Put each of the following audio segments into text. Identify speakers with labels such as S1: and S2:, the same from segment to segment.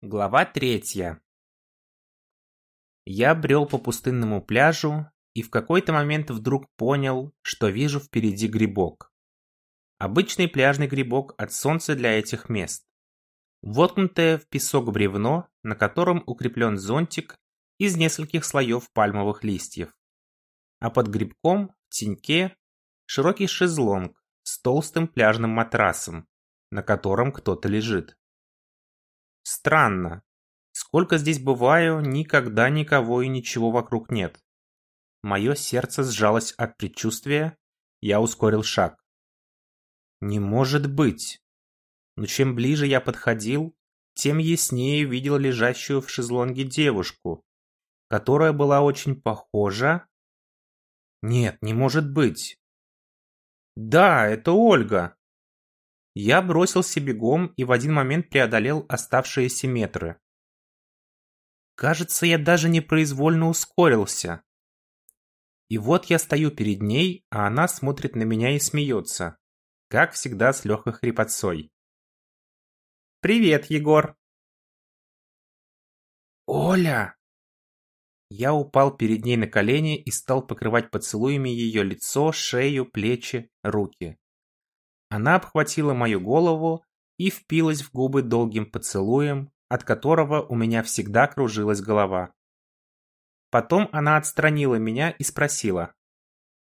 S1: Глава третья. Я брел по пустынному пляжу и в какой-то момент вдруг понял, что вижу впереди грибок. Обычный пляжный грибок от солнца для этих мест. Воткнутое в песок бревно, на котором укреплен зонтик из нескольких слоев пальмовых листьев. А под грибком, в теньке, широкий шезлонг с толстым пляжным матрасом, на котором кто-то лежит. Странно. Сколько здесь бываю, никогда никого и ничего вокруг нет. Мое сердце сжалось от предчувствия, я ускорил шаг. Не может быть. Но чем ближе я подходил, тем яснее видел лежащую в шезлонге девушку, которая была очень похожа... Нет, не может быть. Да, это Ольга. Я бросился бегом и в один момент преодолел оставшиеся метры. Кажется, я даже непроизвольно ускорился. И вот я стою перед ней, а она смотрит на меня и смеется. Как всегда с легкой хрипотцой. «Привет, Егор!» «Оля!» Я упал перед ней на колени и стал покрывать поцелуями ее лицо, шею, плечи, руки. Она обхватила мою голову и впилась в губы долгим поцелуем, от которого у меня всегда кружилась голова. Потом она отстранила меня и спросила.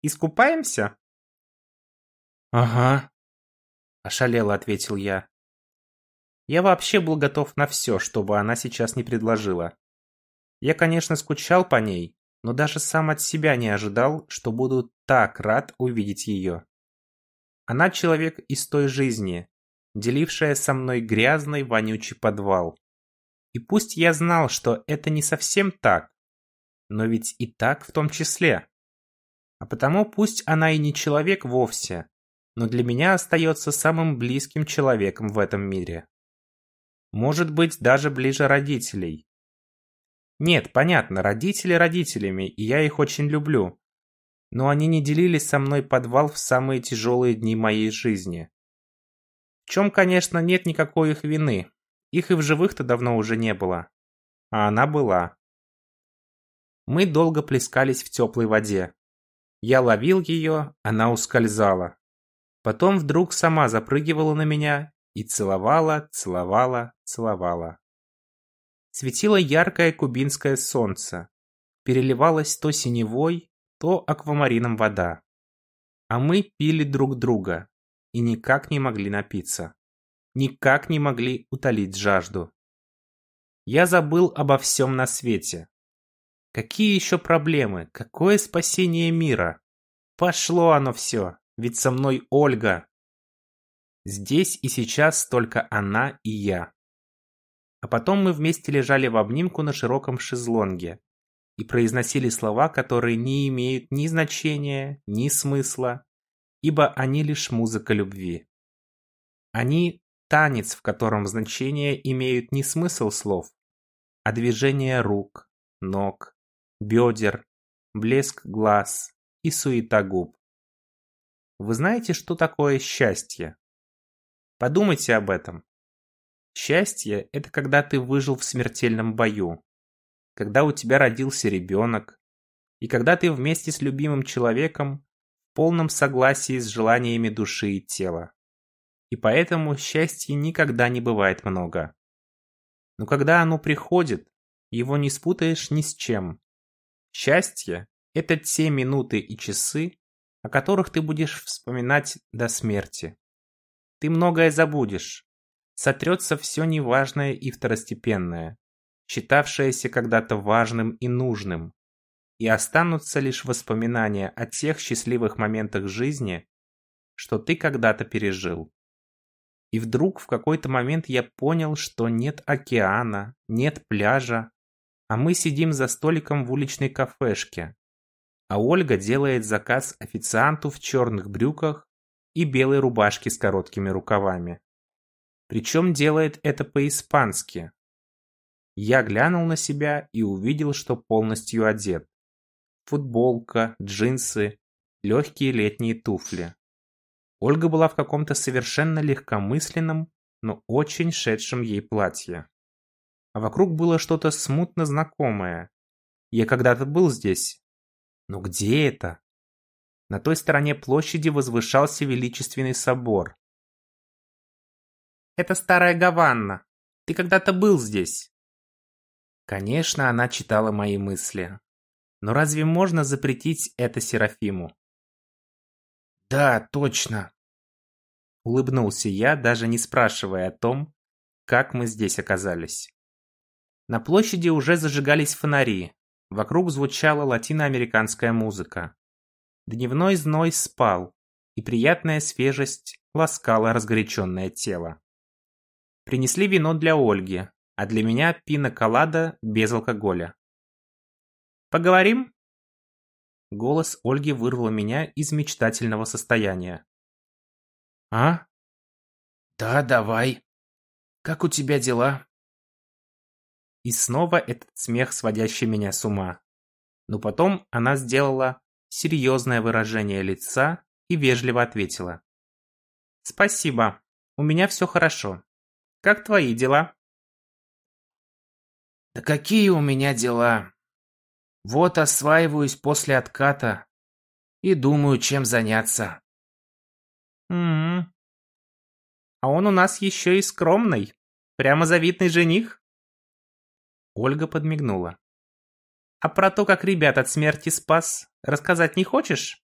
S1: «Искупаемся?» «Ага», – ошалело ответил я. Я вообще был готов на все, что бы она сейчас не предложила. Я, конечно, скучал по ней, но даже сам от себя не ожидал, что буду так рад увидеть ее. Она человек из той жизни, делившая со мной грязный, вонючий подвал. И пусть я знал, что это не совсем так, но ведь и так в том числе. А потому пусть она и не человек вовсе, но для меня остается самым близким человеком в этом мире. Может быть, даже ближе родителей. Нет, понятно, родители родителями, и я их очень люблю но они не делили со мной подвал в самые тяжелые дни моей жизни. В чем, конечно, нет никакой их вины. Их и в живых-то давно уже не было. А она была. Мы долго плескались в теплой воде. Я ловил ее, она ускользала. Потом вдруг сама запрыгивала на меня и целовала, целовала, целовала. Светило яркое кубинское солнце. Переливалось то синевой, то аквамарином вода. А мы пили друг друга и никак не могли напиться. Никак не могли утолить жажду. Я забыл обо всем на свете. Какие еще проблемы? Какое спасение мира? Пошло оно все, ведь со мной Ольга. Здесь и сейчас только она и я. А потом мы вместе лежали в обнимку на широком шезлонге, и произносили слова, которые не имеют ни значения, ни смысла, ибо они лишь музыка любви. Они – танец, в котором значения имеют не смысл слов, а движение рук, ног, бедер, блеск глаз и суета губ. Вы знаете, что такое счастье? Подумайте об этом. Счастье – это когда ты выжил в смертельном бою, когда у тебя родился ребенок, и когда ты вместе с любимым человеком в полном согласии с желаниями души и тела. И поэтому счастья никогда не бывает много. Но когда оно приходит, его не спутаешь ни с чем. Счастье – это те минуты и часы, о которых ты будешь вспоминать до смерти. Ты многое забудешь. Сотрется все неважное и второстепенное считавшееся когда-то важным и нужным, и останутся лишь воспоминания о тех счастливых моментах жизни, что ты когда-то пережил. И вдруг в какой-то момент я понял, что нет океана, нет пляжа, а мы сидим за столиком в уличной кафешке, а Ольга делает заказ официанту в черных брюках и белой рубашке с короткими рукавами. Причем делает это по-испански, я глянул на себя и увидел, что полностью одет. Футболка, джинсы, легкие летние туфли. Ольга была в каком-то совершенно легкомысленном, но очень шедшем ей платье. а вокруг было что-то смутно знакомое. Я когда-то был здесь. Но где это? На той стороне площади возвышался величественный собор. Это старая Гаванна. Ты когда-то был здесь. Конечно, она читала мои мысли. Но разве можно запретить это Серафиму? Да, точно. Улыбнулся я, даже не спрашивая о том, как мы здесь оказались. На площади уже зажигались фонари. Вокруг звучала латиноамериканская музыка. Дневной зной спал, и приятная свежесть ласкала разгоряченное тело. Принесли вино для Ольги, а для меня пина-колада без алкоголя. «Поговорим?» Голос Ольги вырвал меня из мечтательного состояния. «А? Да, давай. Как у тебя дела?» И снова этот смех, сводящий меня с ума. Но потом она сделала серьезное выражение лица и вежливо ответила. «Спасибо, у меня все хорошо. Как твои дела?» «Да какие у меня дела? Вот осваиваюсь после отката и думаю, чем заняться». «М-м-м. А он у нас еще и скромный. Прямо завидный жених?» Ольга подмигнула. «А про то, как ребят от смерти спас, рассказать не хочешь?»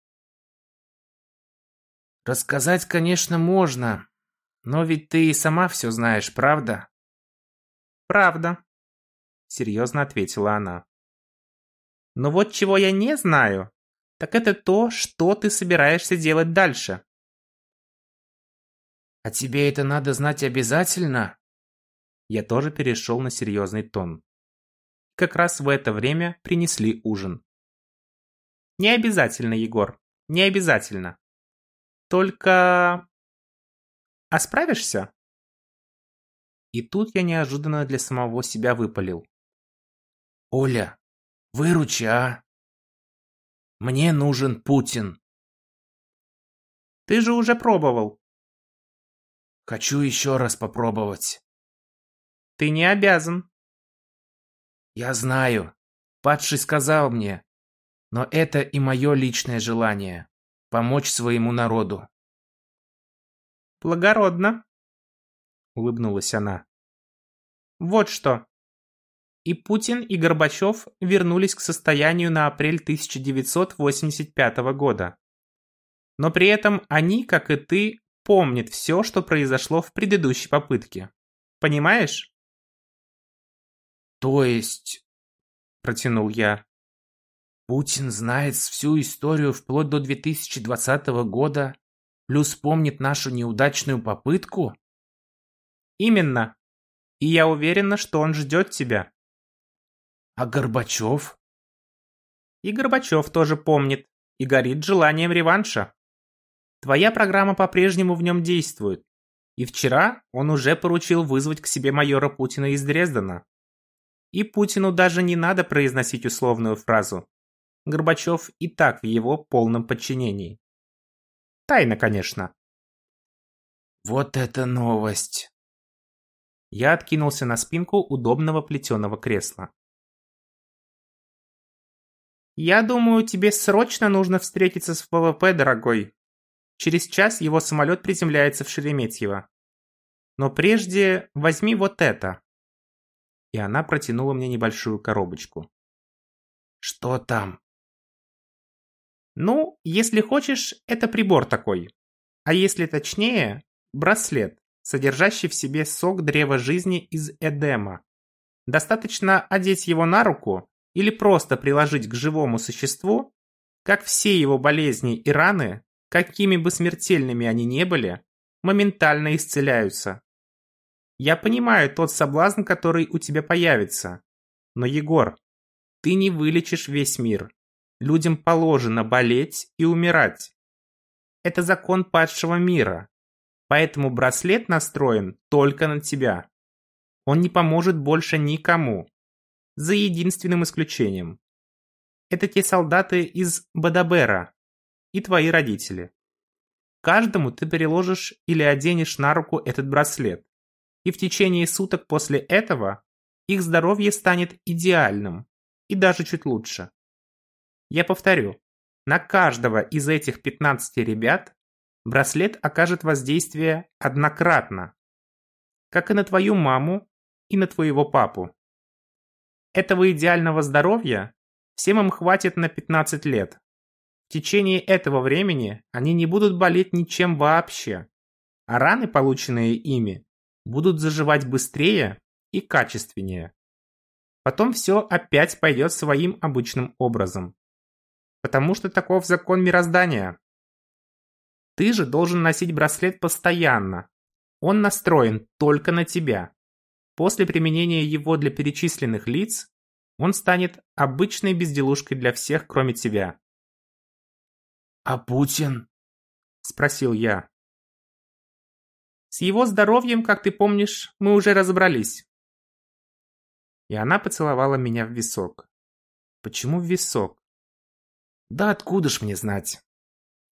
S1: «Рассказать, конечно, можно, но ведь ты и сама все знаешь, правда?» «Правда», — серьезно ответила она. «Но вот чего я не знаю, так это то, что ты собираешься делать дальше». «А тебе это надо знать обязательно?» Я тоже перешел на серьезный тон. Как раз в это время принесли ужин. Не обязательно, Егор, не обязательно. Только... А справишься? И тут я неожиданно для самого себя выпалил. Оля, выручи, а? Мне нужен Путин. Ты же уже пробовал. Хочу еще раз попробовать. Ты не обязан. Я знаю. Падший сказал мне. Но это и мое личное желание. Помочь своему народу. Благородно. Улыбнулась она. Вот что. И Путин, и Горбачев вернулись к состоянию на апрель 1985 года. Но при этом они, как и ты, помнят все, что произошло в предыдущей попытке. Понимаешь? «То есть...» – протянул я. «Путин знает всю историю вплоть до 2020 года, плюс помнит нашу неудачную попытку?» «Именно. И я уверена, что он ждет тебя». «А Горбачев?» «И Горбачев тоже помнит и горит желанием реванша. Твоя программа по-прежнему в нем действует. И вчера он уже поручил вызвать к себе майора Путина из Дрездена. И Путину даже не надо произносить условную фразу. Горбачев и так в его полном подчинении. Тайна, конечно. Вот это новость. Я откинулся на спинку удобного плетеного кресла. «Я думаю, тебе срочно нужно встретиться с ВВП, дорогой. Через час его самолет приземляется в Шереметьево. Но прежде возьми вот это» и она протянула мне небольшую коробочку. «Что там?» «Ну, если хочешь, это прибор такой. А если точнее, браслет, содержащий в себе сок древа жизни из Эдема. Достаточно одеть его на руку или просто приложить к живому существу, как все его болезни и раны, какими бы смертельными они не были, моментально исцеляются. Я понимаю тот соблазн, который у тебя появится. Но, Егор, ты не вылечишь весь мир. Людям положено болеть и умирать. Это закон падшего мира. Поэтому браслет настроен только на тебя. Он не поможет больше никому. За единственным исключением. Это те солдаты из Бадабера и твои родители. Каждому ты переложишь или оденешь на руку этот браслет и в течение суток после этого их здоровье станет идеальным и даже чуть лучше. Я повторю, на каждого из этих 15 ребят браслет окажет воздействие однократно, как и на твою маму и на твоего папу. Этого идеального здоровья всем им хватит на 15 лет. В течение этого времени они не будут болеть ничем вообще, а раны, полученные ими, будут заживать быстрее и качественнее. Потом все опять пойдет своим обычным образом. Потому что таков закон мироздания. Ты же должен носить браслет постоянно. Он настроен только на тебя. После применения его для перечисленных лиц, он станет обычной безделушкой для всех, кроме тебя.
S2: «А Путин?» – спросил я.
S1: С его здоровьем, как ты помнишь, мы уже разобрались. И она поцеловала меня в висок. Почему в висок? Да откуда ж мне знать?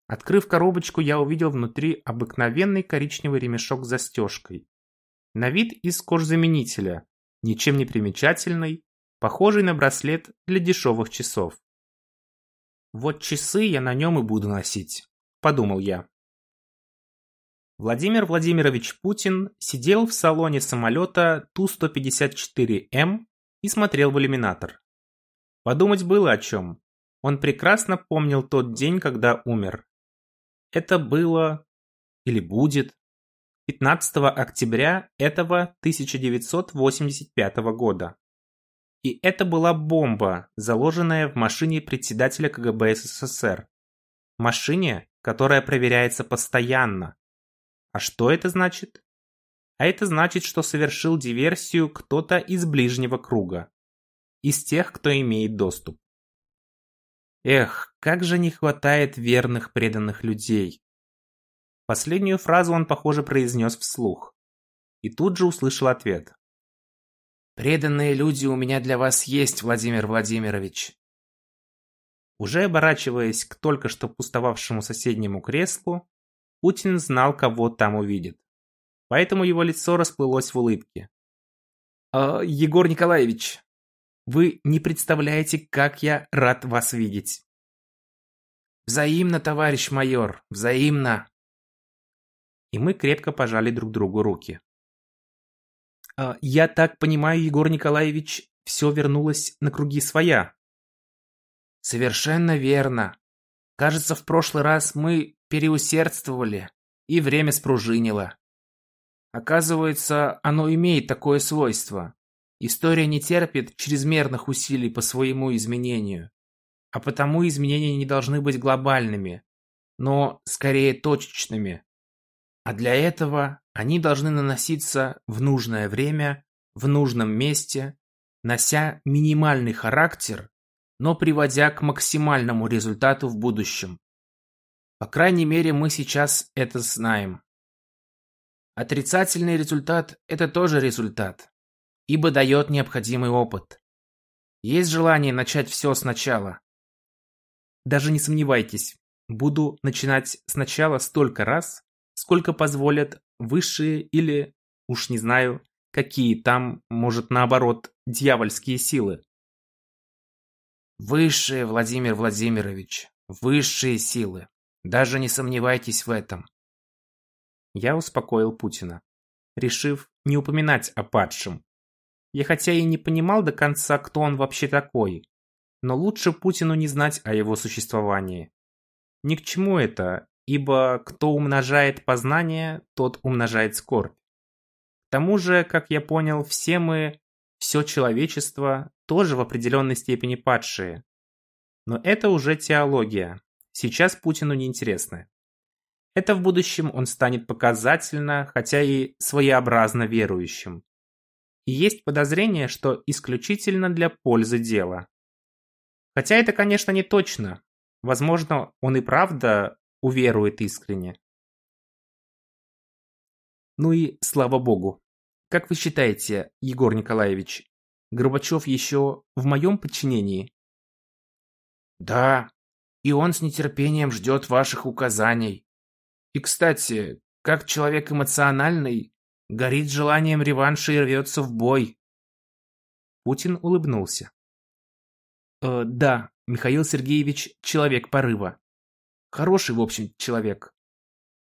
S1: Открыв коробочку, я увидел внутри обыкновенный коричневый ремешок с застежкой. На вид из кожзаменителя, ничем не примечательный, похожий на браслет для дешевых часов. Вот часы я на нем и буду носить, подумал я. Владимир Владимирович Путин сидел в салоне самолета Ту-154М и смотрел в иллюминатор. Подумать было о чем. Он прекрасно помнил тот день, когда умер. Это было или будет 15 октября этого 1985 года. И это была бомба, заложенная в машине председателя КГБ СССР. Машине, которая проверяется постоянно, а что это значит? А это значит, что совершил диверсию кто-то из ближнего круга. Из тех, кто имеет доступ. Эх, как же не хватает верных преданных людей. Последнюю фразу он, похоже, произнес вслух. И тут же услышал ответ.
S2: «Преданные люди у меня для вас есть, Владимир Владимирович».
S1: Уже оборачиваясь к только что пустовавшему соседнему креслу, Путин знал, кого там увидит. Поэтому его лицо расплылось в улыбке. «Э, «Егор Николаевич, вы не представляете, как я рад вас видеть».
S2: «Взаимно, товарищ майор, взаимно!»
S1: И мы крепко пожали друг другу руки. «Э, «Я так понимаю, Егор Николаевич, все вернулось на круги своя».
S2: «Совершенно верно. Кажется, в прошлый раз мы переусердствовали, и время спружинило. Оказывается, оно имеет такое свойство. История не терпит чрезмерных усилий по своему изменению, а потому изменения не должны быть глобальными, но скорее точечными. А для этого они должны наноситься в нужное время, в нужном месте, нося минимальный характер, но приводя к максимальному результату в будущем. По крайней мере, мы сейчас это знаем. Отрицательный результат – это тоже результат, ибо дает необходимый опыт. Есть желание начать все сначала.
S1: Даже не сомневайтесь, буду начинать сначала столько раз, сколько позволят высшие или, уж не знаю, какие там, может, наоборот, дьявольские силы.
S2: Высшие, Владимир Владимирович, высшие силы. Даже не сомневайтесь в этом.
S1: Я успокоил Путина, решив не упоминать о падшем. Я хотя и не понимал до конца, кто он вообще такой, но лучше Путину не знать о его существовании. Ни к чему это, ибо кто умножает познание, тот умножает скорбь. К тому же, как я понял, все мы, все человечество, тоже в определенной степени падшие. Но это уже теология, сейчас Путину неинтересны. Это в будущем он станет показательно, хотя и своеобразно верующим. И есть подозрение, что исключительно для пользы дела. Хотя это, конечно, не точно. Возможно, он и правда уверует искренне. Ну и слава богу. Как вы считаете, Егор Николаевич, Горбачев еще в моем подчинении?
S2: Да, и он с нетерпением ждет ваших указаний. И, кстати, как человек эмоциональный, горит желанием реванша и рвется в бой.
S1: Путин улыбнулся.
S2: Э, да, Михаил Сергеевич человек порыва. Хороший, в общем, человек.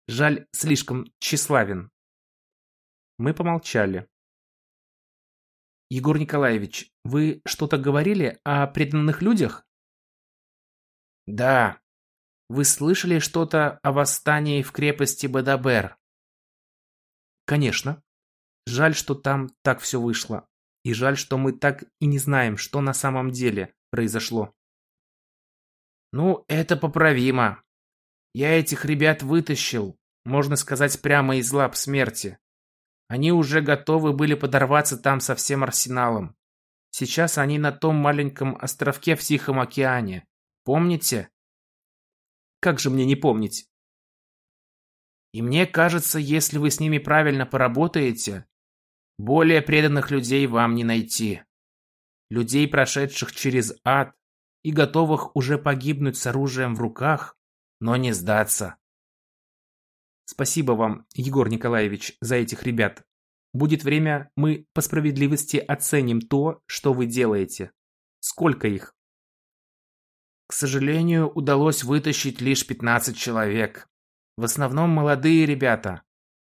S2: Жаль, слишком тщеславен.
S1: Мы помолчали.
S2: Егор Николаевич, вы что-то говорили о преданных людях? Да. Вы слышали что-то о восстании в крепости Бадабер?
S1: Конечно. Жаль, что там так все вышло. И жаль, что мы так и не знаем, что на самом деле произошло.
S2: Ну, это поправимо. Я этих ребят вытащил, можно сказать, прямо из лап смерти. Они уже готовы были подорваться там со всем арсеналом. Сейчас они на том маленьком островке в Тихом океане. Помните?
S1: Как же мне не помнить?
S2: И мне кажется, если вы с ними правильно поработаете, более преданных людей вам не найти. Людей, прошедших через ад и готовых уже погибнуть с оружием в руках, но не сдаться.
S1: Спасибо вам, Егор Николаевич, за этих ребят. Будет время, мы по справедливости оценим то, что вы делаете. Сколько их?
S2: К сожалению, удалось вытащить лишь 15 человек. В основном молодые ребята.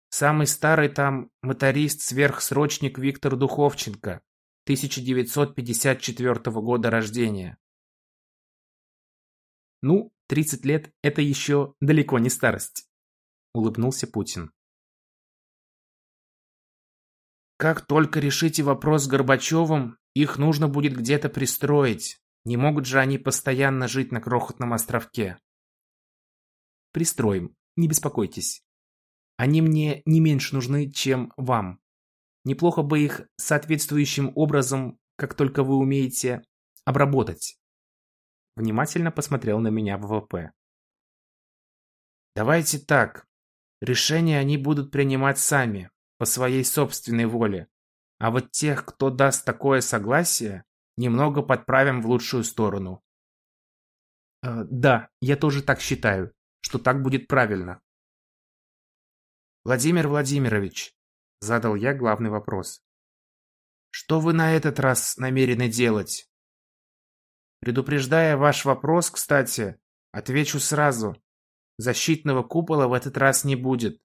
S2: Самый старый там моторист-сверхсрочник Виктор Духовченко, 1954 года рождения.
S1: Ну, 30 лет – это еще далеко не старость улыбнулся Путин.
S2: Как только решите вопрос с Горбачевым, их нужно будет где-то пристроить. Не могут же они постоянно жить на крохотном островке.
S1: Пристроим, не беспокойтесь. Они мне не меньше нужны, чем вам. Неплохо бы их соответствующим образом, как только вы умеете, обработать. Внимательно посмотрел на меня ВВП.
S2: Давайте так. Решения они будут принимать сами, по своей собственной воле. А вот тех, кто даст такое согласие, немного подправим в лучшую сторону.
S1: Э, да, я тоже так считаю, что так будет правильно.
S2: Владимир Владимирович, задал я главный вопрос. Что вы на этот раз намерены делать? Предупреждая ваш вопрос, кстати, отвечу сразу. Защитного купола в этот раз не будет,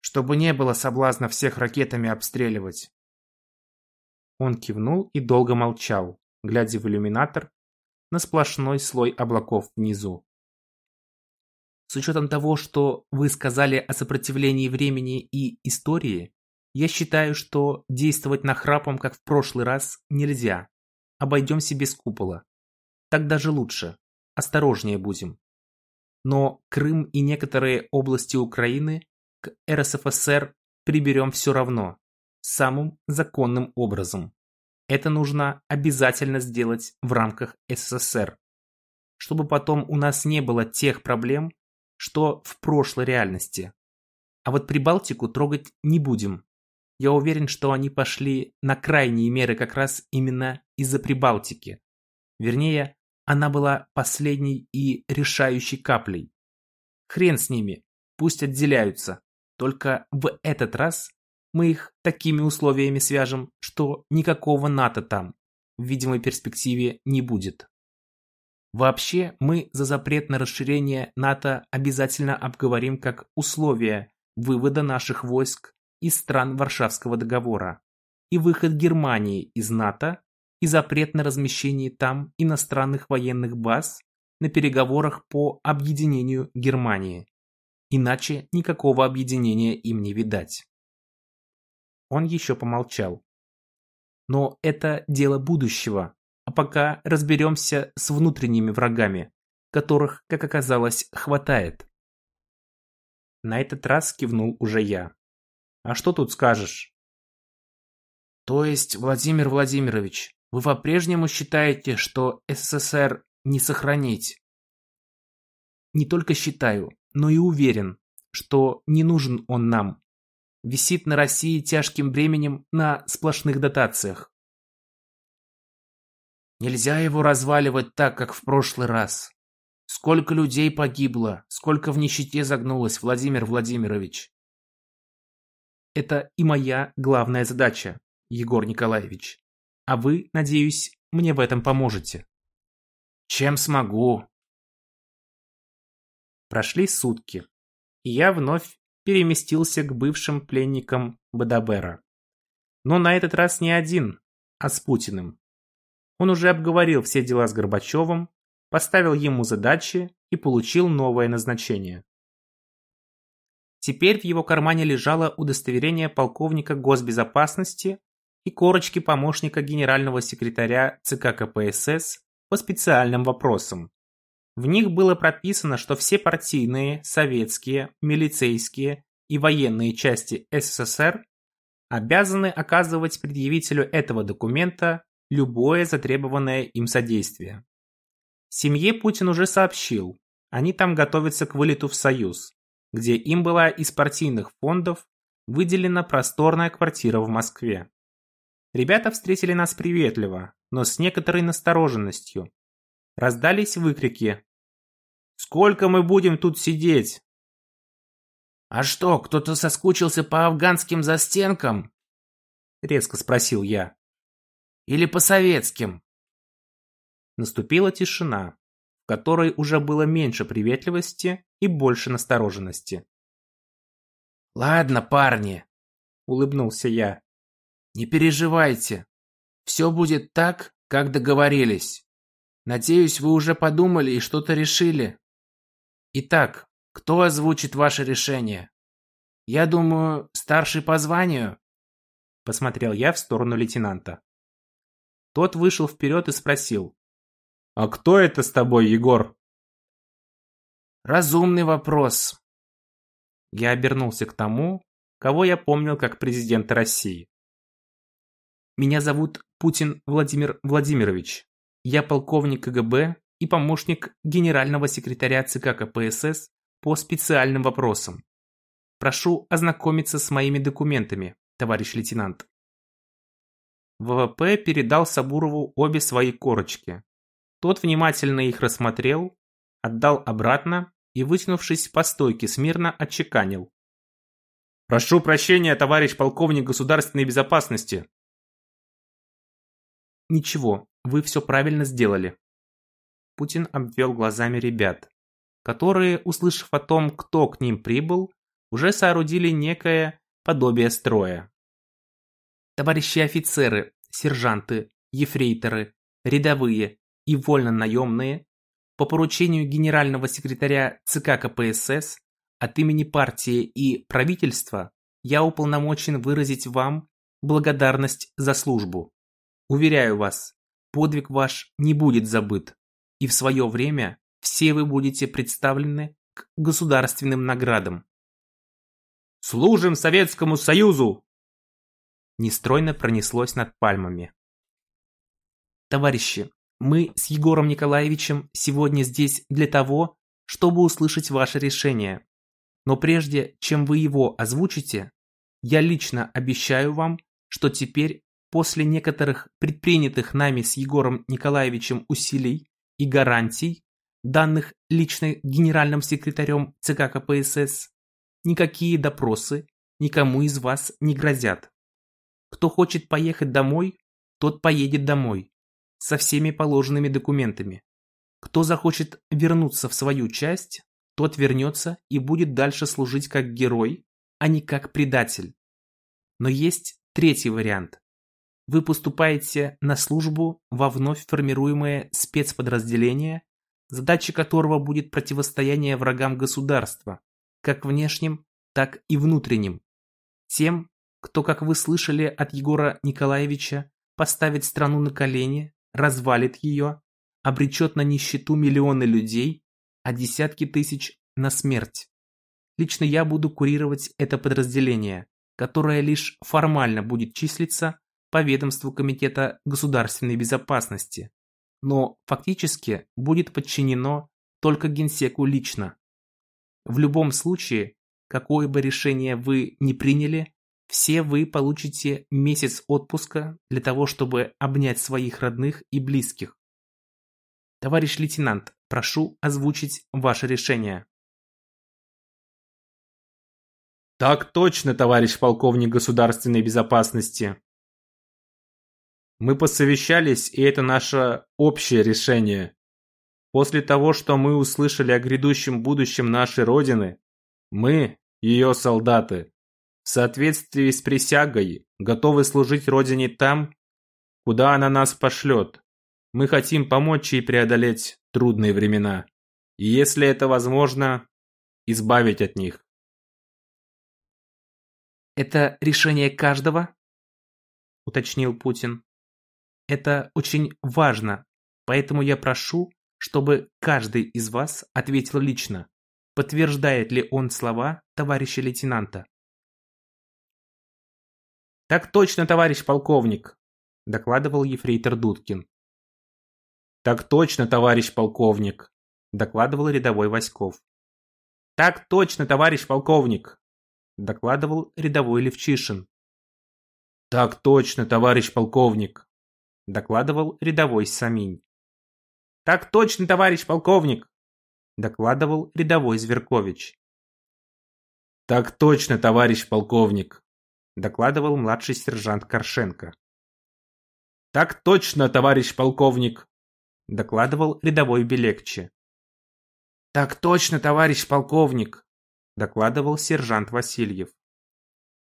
S2: чтобы не было соблазна всех ракетами обстреливать.
S1: Он кивнул и долго молчал, глядя в иллюминатор на сплошной слой облаков внизу. С учетом того, что вы сказали о сопротивлении времени и истории, я считаю, что действовать нахрапом, как в прошлый раз, нельзя. Обойдемся без купола. Так даже лучше. Осторожнее будем но Крым и некоторые области Украины к РСФСР приберем все равно, самым законным образом. Это нужно обязательно сделать в рамках СССР, чтобы потом у нас не было тех проблем, что в прошлой реальности. А вот Прибалтику трогать не будем. Я уверен, что они пошли на крайние меры как раз именно из-за Прибалтики. Вернее, она была последней и решающей каплей. Хрен с ними, пусть отделяются. Только в этот раз мы их такими условиями свяжем, что никакого НАТО там в видимой перспективе не будет. Вообще, мы за запрет на расширение НАТО обязательно обговорим как условие вывода наших войск из стран Варшавского договора и выход Германии из НАТО и запрет на размещение там иностранных военных баз на переговорах по объединению Германии. Иначе никакого объединения им не видать. Он еще помолчал. Но это дело будущего, а пока разберемся с внутренними врагами, которых, как оказалось, хватает. На этот раз кивнул уже я. А что тут скажешь?
S2: То есть, Владимир Владимирович, вы по-прежнему считаете, что СССР не сохранить?
S1: Не только считаю, но и уверен, что не нужен он нам. Висит на России тяжким бременем на сплошных дотациях.
S2: Нельзя его разваливать так, как в прошлый раз. Сколько людей погибло, сколько в нищете загнулось, Владимир Владимирович.
S1: Это и моя главная задача, Егор Николаевич. А вы, надеюсь, мне в этом поможете.
S2: Чем смогу.
S1: Прошли сутки, и я вновь переместился к бывшим пленникам Бадабера. Но на этот раз не один, а с Путиным. Он уже обговорил все дела с Горбачевым, поставил ему задачи и получил новое назначение. Теперь в его кармане лежало удостоверение полковника госбезопасности и корочки помощника генерального секретаря ЦК КПСС по специальным вопросам. В них было прописано, что все партийные, советские, милицейские и военные части СССР обязаны оказывать предъявителю этого документа любое затребованное им содействие. Семье Путин уже сообщил, они там готовятся к вылету в Союз, где им была из партийных фондов выделена просторная квартира в Москве. Ребята встретили нас приветливо, но с некоторой настороженностью. Раздались выкрики. «Сколько мы будем тут сидеть?»
S2: «А что, кто-то соскучился по афганским застенкам?»
S1: Резко спросил я.
S2: «Или по советским?»
S1: Наступила тишина, в которой уже было меньше приветливости и больше настороженности.
S2: «Ладно, парни», —
S1: улыбнулся я.
S2: «Не переживайте. Все будет так, как договорились. Надеюсь, вы уже подумали и что-то решили. Итак, кто озвучит ваше решение? Я думаю, старший по званию?»
S1: Посмотрел я в сторону лейтенанта. Тот вышел вперед и спросил. «А кто это с тобой, Егор?»
S2: «Разумный вопрос».
S1: Я обернулся к тому, кого я помнил как президента России. «Меня зовут Путин Владимир Владимирович. Я полковник КГБ и помощник генерального секретаря ЦК КПСС по специальным вопросам. Прошу ознакомиться с моими документами, товарищ лейтенант». ВВП передал Сабурову обе свои корочки, тот внимательно их рассмотрел, отдал обратно и, вытянувшись по стойке, смирно отчеканил. «Прошу прощения, товарищ полковник государственной безопасности!» «Ничего, вы все правильно сделали». Путин обвел глазами ребят, которые, услышав о том, кто к ним прибыл, уже соорудили некое подобие строя. Товарищи офицеры, сержанты, ефрейторы, рядовые, и вольно-наемные по поручению генерального секретаря ЦК КПСС от имени партии и правительства я уполномочен выразить вам благодарность за службу. Уверяю вас, подвиг ваш не будет забыт, и в свое время все вы будете представлены к государственным наградам. «Служим Советскому Союзу!» Нестройно пронеслось над пальмами. Товарищи, мы с Егором Николаевичем сегодня здесь для того, чтобы услышать ваше решение. Но прежде, чем вы его озвучите, я лично обещаю вам, что теперь, после некоторых предпринятых нами с Егором Николаевичем усилий и гарантий, данных лично генеральным секретарем ЦК КПСС, никакие допросы никому из вас не грозят. Кто хочет поехать домой, тот поедет домой со всеми положенными документами. Кто захочет вернуться в свою часть, тот вернется и будет дальше служить как герой, а не как предатель. Но есть третий вариант. Вы поступаете на службу во вновь формируемое спецподразделение, задача которого будет противостояние врагам государства, как внешним, так и внутренним. Тем, кто, как вы слышали от Егора Николаевича, поставит страну на колени, развалит ее, обречет на нищету миллионы людей, а десятки тысяч на смерть. Лично я буду курировать это подразделение, которое лишь формально будет числиться по ведомству Комитета государственной безопасности, но фактически будет подчинено только генсеку лично. В любом случае, какое бы решение вы ни приняли, все вы получите месяц отпуска для того, чтобы обнять своих родных и близких. Товарищ лейтенант, прошу озвучить ваше решение. Так точно, товарищ полковник государственной безопасности. Мы посовещались, и это наше общее решение. После того, что мы услышали о грядущем будущем нашей Родины, мы, ее солдаты, в соответствии с присягой, готовы служить Родине там, куда она нас пошлет. Мы хотим помочь ей преодолеть трудные времена. И если это возможно, избавить от них.
S2: «Это решение каждого?» – уточнил Путин. «Это очень важно, поэтому я прошу, чтобы каждый из вас ответил лично, подтверждает ли он слова товарища лейтенанта».
S1: «Так точно, товарищ полковник», – докладывал ефрейтор Дудкин. «Так точно, товарищ полковник», – докладывал рядовой Васьков. «Так точно, товарищ полковник!» – докладывал рядовой Левчишин. «Так точно, товарищ полковник!» – докладывал рядовой Саминь. «Так точно, товарищ полковник!» – докладывал рядовой Зверкович. «Так точно, товарищ полковник!» – докладывал младший сержант Коршенко. «Так точно, товарищ полковник!» – докладывал рядовой Белекче.
S2: «Так точно, товарищ полковник!»
S1: – докладывал сержант Васильев.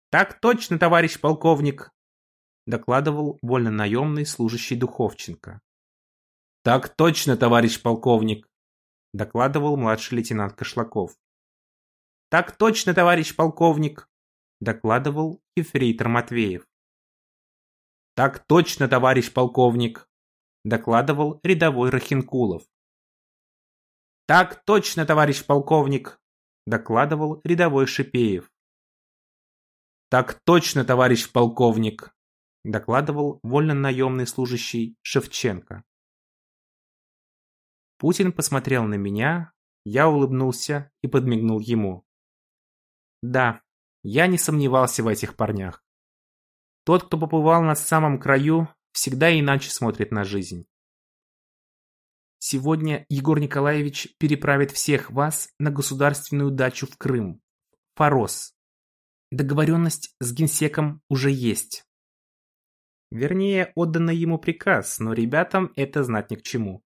S1: «Так точно, товарищ полковник!» – докладывал вольнонаемный служащий Духовченко. «Так точно, товарищ полковник!» – докладывал младший лейтенант Кошлаков. «Так точно, товарищ полковник!» – докладывал ефрейтор Матвеев. «Так точно, товарищ полковник!» – докладывал рядовой Рахинкулов. «Так точно, товарищ полковник!» – докладывал рядовой Шипеев. «Так точно, товарищ полковник!» – докладывал вольно-наемный служащий Шевченко. Путин посмотрел на меня, я улыбнулся и подмигнул ему. Да, я не сомневался в этих парнях. Тот, кто побывал на самом краю, всегда иначе смотрит на жизнь. Сегодня Егор Николаевич переправит всех вас на государственную дачу в Крым. Форос. Договоренность с генсеком уже есть. Вернее, отданный ему приказ, но ребятам это знать ни к чему.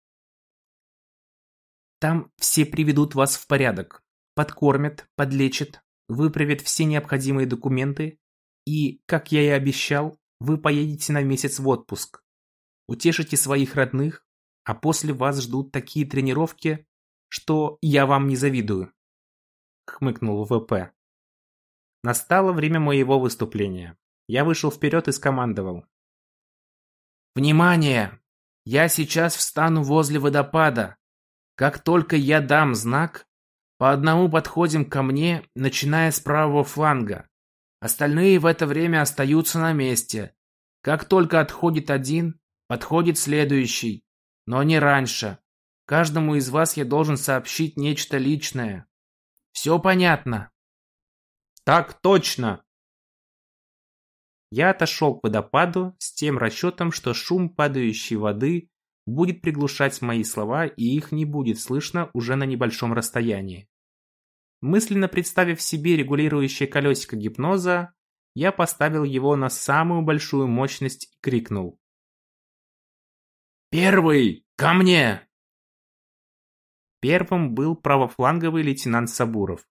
S1: Там все приведут вас в порядок, подкормят, подлечат, выправят все необходимые документы и, как я и обещал, вы поедете на месяц в отпуск. Утешите своих родных, а после вас ждут такие тренировки, что я вам не завидую», — хмыкнул ВВП. Настало время моего выступления. Я вышел вперед и скомандовал.
S2: «Внимание! Я сейчас встану возле водопада. Как только я дам знак, по одному подходим ко мне, начиная с правого фланга. Остальные в это время остаются на месте. Как только отходит один, подходит следующий. Но не раньше. Каждому из вас я должен сообщить нечто личное. Все понятно?
S1: Так точно. Я отошел к водопаду с тем расчетом, что шум падающей воды будет приглушать мои слова и их не будет слышно уже на небольшом расстоянии. Мысленно представив себе регулирующее колесико гипноза, я поставил его на самую большую мощность и крикнул.
S2: «Первый! Ко мне!»
S1: Первым был правофланговый лейтенант Сабуров.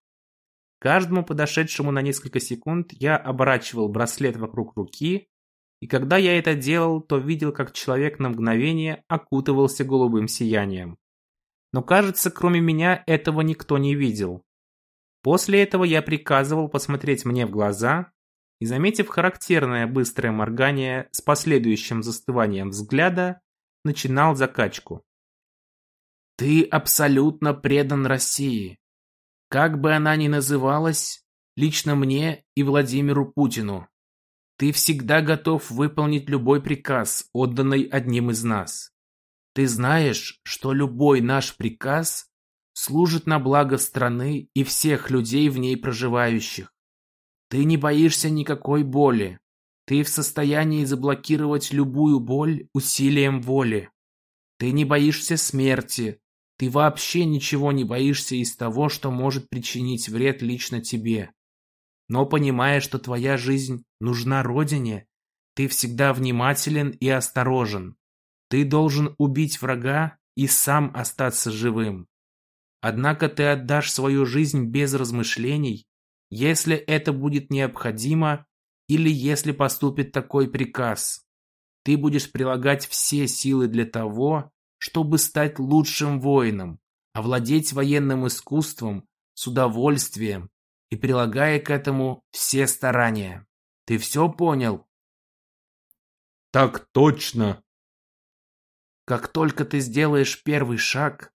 S1: Каждому подошедшему на несколько секунд я оборачивал браслет вокруг руки, и когда я это делал, то видел, как человек на мгновение окутывался голубым сиянием. Но кажется, кроме меня этого никто не видел. После этого я приказывал посмотреть мне в глаза, и заметив характерное быстрое моргание с последующим застыванием взгляда, начинал закачку.
S2: Ты абсолютно предан России. Как бы она ни называлась, лично мне и Владимиру Путину. Ты всегда готов выполнить любой приказ, отданный одним из нас. Ты знаешь, что любой наш приказ служит на благо страны и всех людей в ней проживающих. Ты не боишься никакой боли, ты в состоянии заблокировать любую боль усилием воли. Ты не боишься смерти. Ты вообще ничего не боишься из того, что может причинить вред лично тебе. Но понимая, что твоя жизнь нужна Родине, Ты всегда внимателен и осторожен. Ты должен убить врага и сам остаться живым. Однако ты отдашь свою жизнь без размышлений, если это будет необходимо или если поступит такой приказ. Ты будешь прилагать все силы для того, чтобы стать лучшим воином, овладеть военным искусством с удовольствием и прилагая к этому все старания. Ты все понял?
S1: Так точно.
S2: Как только ты сделаешь первый шаг,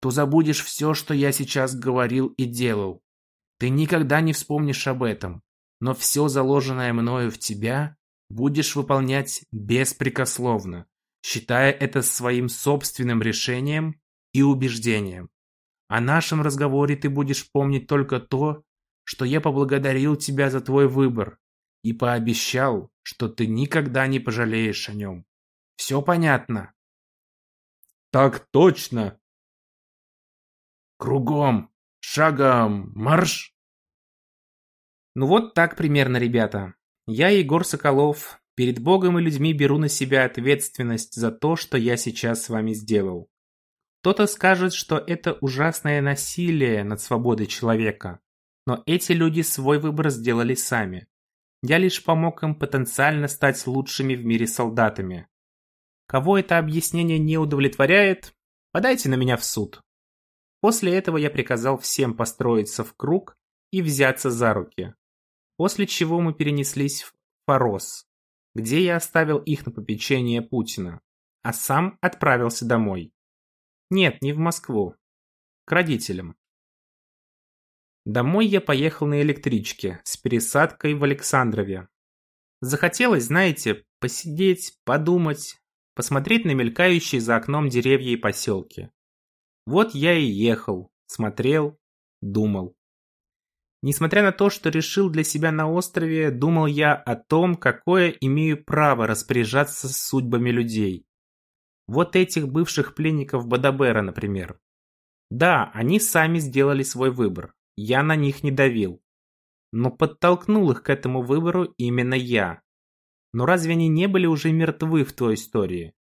S2: то забудешь все, что я сейчас говорил и делал. Ты никогда не вспомнишь об этом, но все заложенное мною в тебя будешь выполнять беспрекословно, считая это своим собственным решением и убеждением. О нашем разговоре ты будешь помнить только то, что я поблагодарил тебя за твой выбор и пообещал, что ты никогда не пожалеешь о нем. Все понятно?
S1: Так точно.
S2: Кругом, шагом, марш!
S1: Ну вот так примерно, ребята. Я, Егор Соколов, перед Богом и людьми беру на себя ответственность за то, что я сейчас с вами сделал. Кто-то скажет, что это ужасное насилие над свободой человека. Но эти люди свой выбор сделали сами. Я лишь помог им потенциально стать лучшими в мире солдатами. Кого это объяснение не удовлетворяет, подайте на меня в суд. После этого я приказал всем построиться в круг и взяться за руки. После чего мы перенеслись в Форос, где я оставил их на попечение Путина, а сам отправился домой. Нет, не в Москву. К родителям. Домой я поехал на электричке с пересадкой в Александрове. Захотелось, знаете, посидеть, подумать, посмотреть на мелькающие за окном деревья и поселки. Вот я и ехал, смотрел, думал. Несмотря на то, что решил для себя на острове, думал я о том, какое имею право распоряжаться судьбами людей. Вот этих бывших пленников Бадабера, например. Да, они сами сделали свой выбор. Я на них не давил. Но подтолкнул их к этому выбору именно я. Но разве они не были уже мертвы в той истории?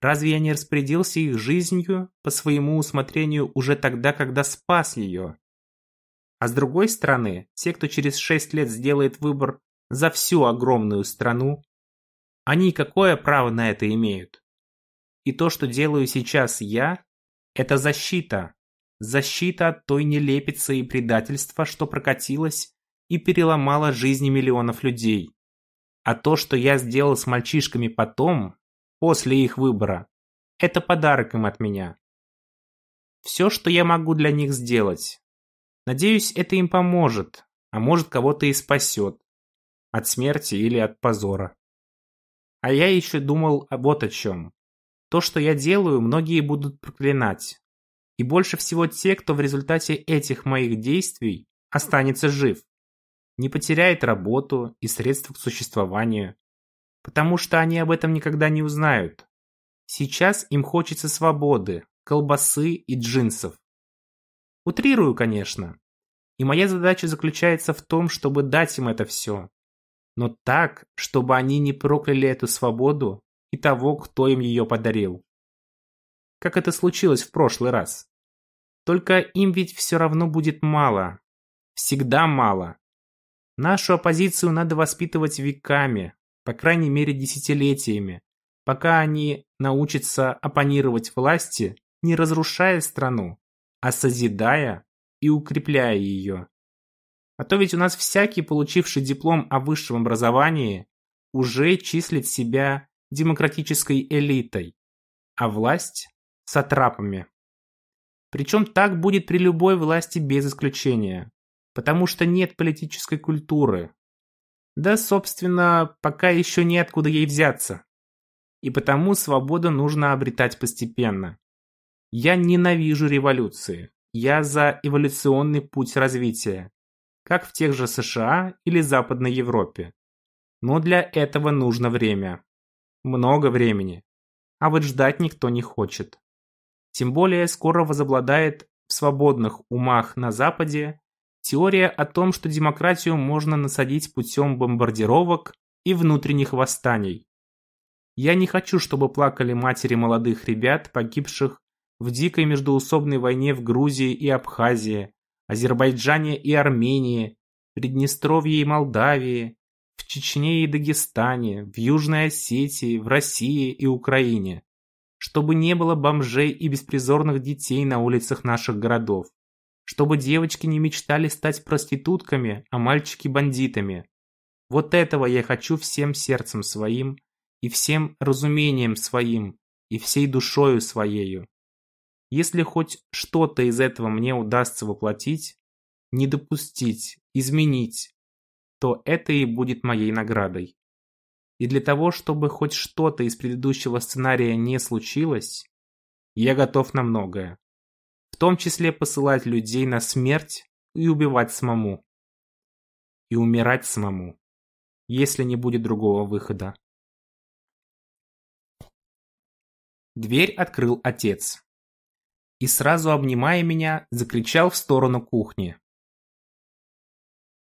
S1: Разве я не распорядился их жизнью по своему усмотрению уже тогда, когда спас ее? А с другой стороны, те, кто через шесть лет сделает выбор за всю огромную страну, они какое право на это имеют? И то, что делаю сейчас я, это защита, Защита от той нелепицы и предательства, что прокатилось и переломало жизни миллионов людей. А то, что я сделал с мальчишками потом, после их выбора, это подарок им от меня. Все, что я могу для них сделать. Надеюсь, это им поможет, а может кого-то и спасет. От смерти или от позора. А я еще думал вот о чем. То, что я делаю, многие будут проклинать. И больше всего те, кто в результате этих моих действий останется жив. Не потеряет работу и средства к существованию. Потому что они об этом никогда не узнают. Сейчас им хочется свободы, колбасы и джинсов. Утрирую, конечно. И моя задача заключается в том, чтобы дать им это все. Но так, чтобы они не прокляли эту свободу и того, кто им ее подарил. Как это случилось в прошлый раз. Только им ведь все равно будет мало. Всегда мало. Нашу оппозицию надо воспитывать веками, по крайней мере десятилетиями, пока они научатся оппонировать власти, не разрушая страну, а созидая и укрепляя ее. А то ведь у нас всякий, получивший диплом о высшем образовании, уже числит себя демократической элитой, а власть – сатрапами. Причем так будет при любой власти без исключения. Потому что нет политической культуры. Да, собственно, пока еще неоткуда ей взяться. И потому свободу нужно обретать постепенно. Я ненавижу революции. Я за эволюционный путь развития. Как в тех же США или Западной Европе. Но для этого нужно время. Много времени. А вот ждать никто не хочет. Тем более скоро возобладает в свободных умах на Западе теория о том, что демократию можно насадить путем бомбардировок и внутренних восстаний. Я не хочу, чтобы плакали матери молодых ребят, погибших в дикой междоусобной войне в Грузии и Абхазии, Азербайджане и Армении, Приднестровье и Молдавии, в Чечне и Дагестане, в Южной Осетии, в России и Украине. Чтобы не было бомжей и беспризорных детей на улицах наших городов. Чтобы девочки не мечтали стать проститутками, а мальчики бандитами. Вот этого я хочу всем сердцем своим, и всем разумением своим, и всей душою своею. Если хоть что-то из этого мне удастся воплотить, не допустить, изменить, то это и будет моей наградой. И для того, чтобы хоть что-то из предыдущего сценария не случилось, я готов на многое. В том числе посылать людей на смерть и убивать самому. И умирать самому, если не будет другого выхода. Дверь открыл отец. И сразу обнимая меня, закричал в сторону кухни.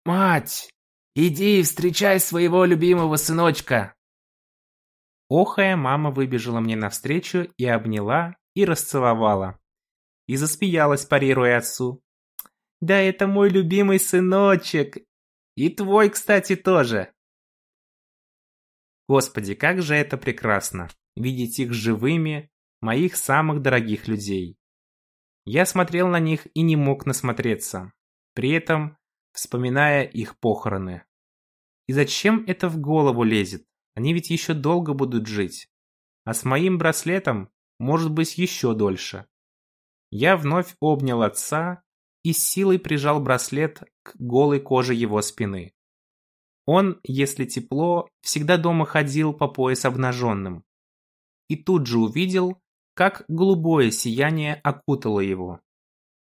S2: «Мать, иди и встречай своего любимого сыночка!»
S1: Охая, мама выбежала мне навстречу и обняла, и расцеловала. И засмеялась, парируя отцу. «Да это мой любимый сыночек! И твой, кстати, тоже!» Господи, как же это прекрасно! Видеть их живыми, моих самых дорогих людей. Я смотрел на них и не мог насмотреться. При этом вспоминая их похороны. И зачем это в голову лезет? Они ведь еще долго будут жить. А с моим браслетом, может быть, еще дольше. Я вновь обнял отца и силой прижал браслет к голой коже его спины. Он, если тепло, всегда дома ходил по пояс обнаженным. И тут же увидел, как голубое сияние окутало его.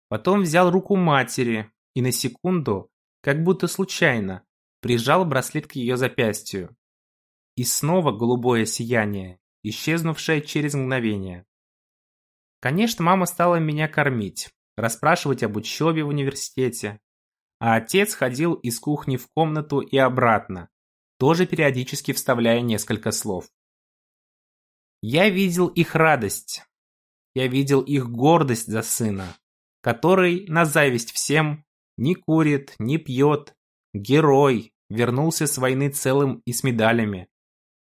S1: Потом взял руку матери и на секунду как будто случайно, прижал браслет к ее запястью. И снова голубое сияние, исчезнувшее через мгновение. Конечно, мама стала меня кормить, расспрашивать об учебе в университете. А отец ходил из кухни в комнату и обратно, тоже периодически вставляя несколько слов. Я видел их радость. Я видел их гордость за сына, который, на зависть всем, не курит, не пьет. Герой. Вернулся с войны целым и с медалями.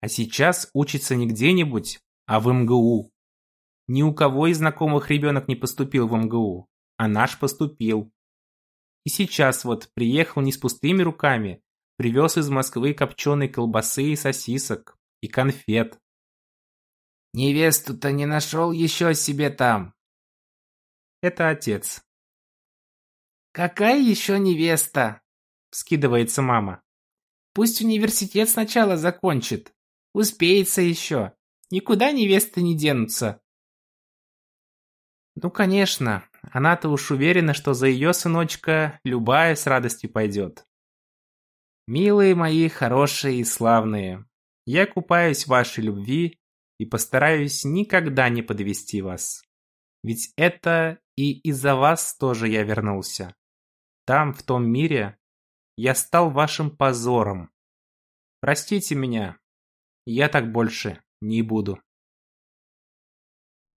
S1: А сейчас учится не где-нибудь, а в МГУ. Ни у кого из знакомых ребенок не поступил в МГУ, а наш поступил. И сейчас вот приехал не с пустыми руками, привез из Москвы копченой колбасы и сосисок, и конфет.
S2: «Невесту-то не нашел еще себе там?»
S1: Это отец.
S2: «Какая еще невеста?» – скидывается мама. «Пусть университет сначала закончит. Успеется еще. Никуда невесты не денутся».
S1: Ну, конечно, она-то уж уверена, что за ее сыночка любая с радостью пойдет. Милые мои, хорошие и славные, я купаюсь в вашей любви и постараюсь никогда не подвести вас. Ведь это и из-за вас тоже я вернулся. Там, в том мире, я стал вашим позором. Простите меня, я так больше не буду.